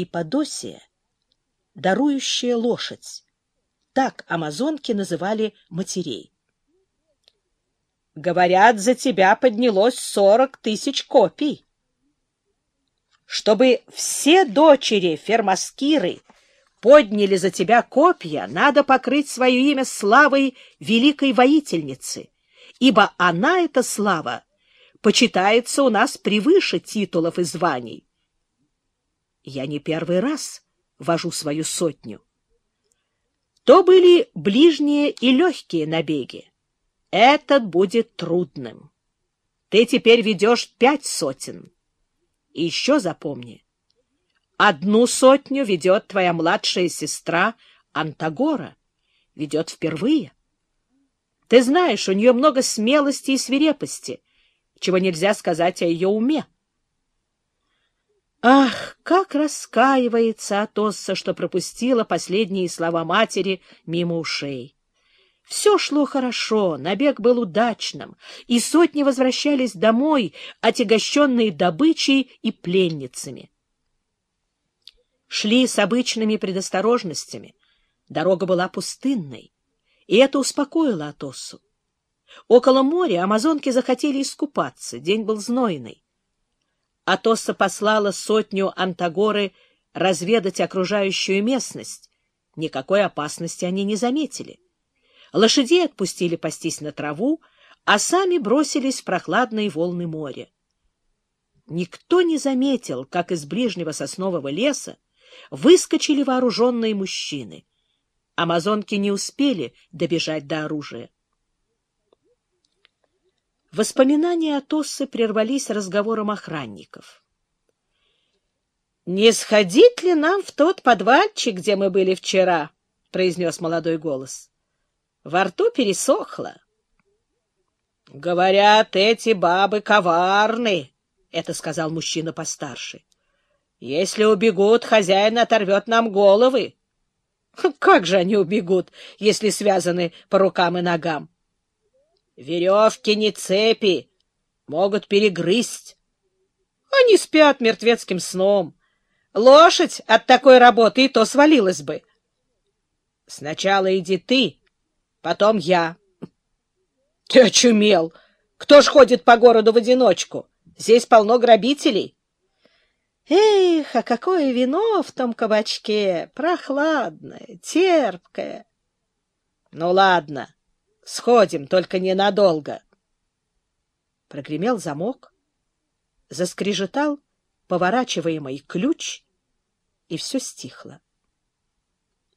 и Подосия, дарующая лошадь. Так амазонки называли матерей. Говорят, за тебя поднялось сорок тысяч копий. Чтобы все дочери Фермаскиры подняли за тебя копья, надо покрыть свое имя славой великой воительницы, ибо она, эта слава, почитается у нас превыше титулов и званий. Я не первый раз вожу свою сотню. То были ближние и легкие набеги. Этот будет трудным. Ты теперь ведешь пять сотен. И еще запомни, одну сотню ведет твоя младшая сестра Антагора, ведет впервые. Ты знаешь, у нее много смелости и свирепости, чего нельзя сказать о ее уме. Ах, как раскаивается Атосса, что пропустила последние слова матери мимо ушей. Все шло хорошо, набег был удачным, и сотни возвращались домой, отягощенные добычей и пленницами. Шли с обычными предосторожностями. Дорога была пустынной, и это успокоило Атоссу. Около моря амазонки захотели искупаться, день был знойный. Атоса послала сотню Антагоры разведать окружающую местность. Никакой опасности они не заметили. Лошадей отпустили пастись на траву, а сами бросились в прохладные волны моря. Никто не заметил, как из ближнего соснового леса выскочили вооруженные мужчины. Амазонки не успели добежать до оружия. Воспоминания о Тоссе прервались разговором охранников. — Не сходить ли нам в тот подвальчик, где мы были вчера? — произнес молодой голос. Во рту пересохло. — Говорят, эти бабы коварны, — это сказал мужчина постарше. — Если убегут, хозяин оторвет нам головы. — Как же они убегут, если связаны по рукам и ногам? Веревки не цепи, могут перегрызть. Они спят мертвецким сном. Лошадь от такой работы и то свалилась бы. Сначала иди ты, потом я. Ты очумел. Кто ж ходит по городу в одиночку? Здесь полно грабителей. Эх, а какое вино в том кабачке! Прохладное, терпкое. Ну, ладно. Сходим, только ненадолго. Прогремел замок, заскрежетал поворачиваемый ключ, и все стихло.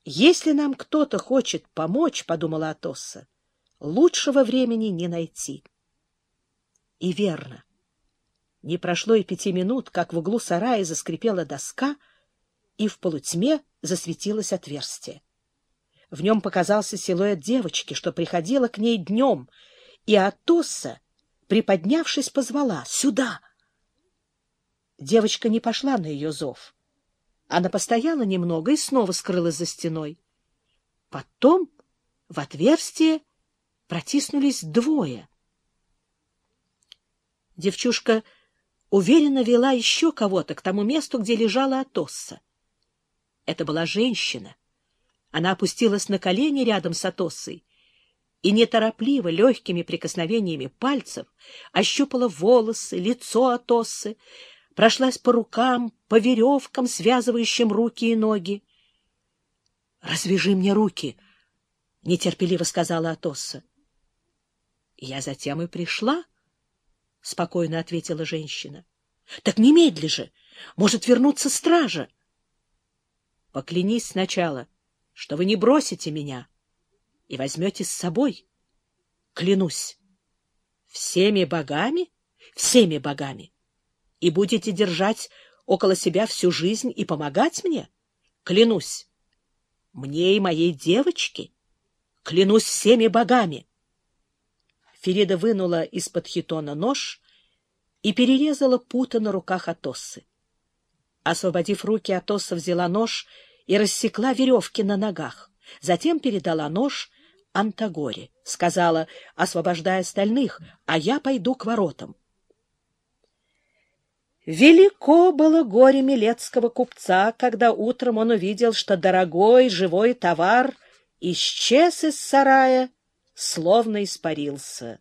«Если нам кто-то хочет помочь, — подумала Атосса, — лучшего времени не найти». И верно. Не прошло и пяти минут, как в углу сарая заскрипела доска, и в полутьме засветилось отверстие. В нем показался силуэт девочки, что приходила к ней днем, и Атосса, приподнявшись, позвала «Сюда!». Девочка не пошла на ее зов. Она постояла немного и снова скрылась за стеной. Потом в отверстие протиснулись двое. Девчушка уверенно вела еще кого-то к тому месту, где лежала Атосса. Это была женщина, она опустилась на колени рядом с Атоссой и неторопливо, легкими прикосновениями пальцев ощупала волосы, лицо Атоссы, прошлась по рукам, по веревкам, связывающим руки и ноги. — Развяжи мне руки, — нетерпеливо сказала Атосса. — Я затем и пришла, — спокойно ответила женщина. — Так немедли же! Может вернуться стража. — Поклянись сначала, что вы не бросите меня и возьмете с собой. Клянусь. Всеми богами? Всеми богами. И будете держать около себя всю жизнь и помогать мне? Клянусь. Мне и моей девочке? Клянусь всеми богами. Ферида вынула из-под хитона нож и перерезала пута на руках Атоссы. Освободив руки, Атосса взяла нож и рассекла веревки на ногах. Затем передала нож Антагоре, сказала, освобождая остальных, а я пойду к воротам. Велико было горе милецкого купца, когда утром он увидел, что дорогой живой товар исчез из сарая, словно испарился.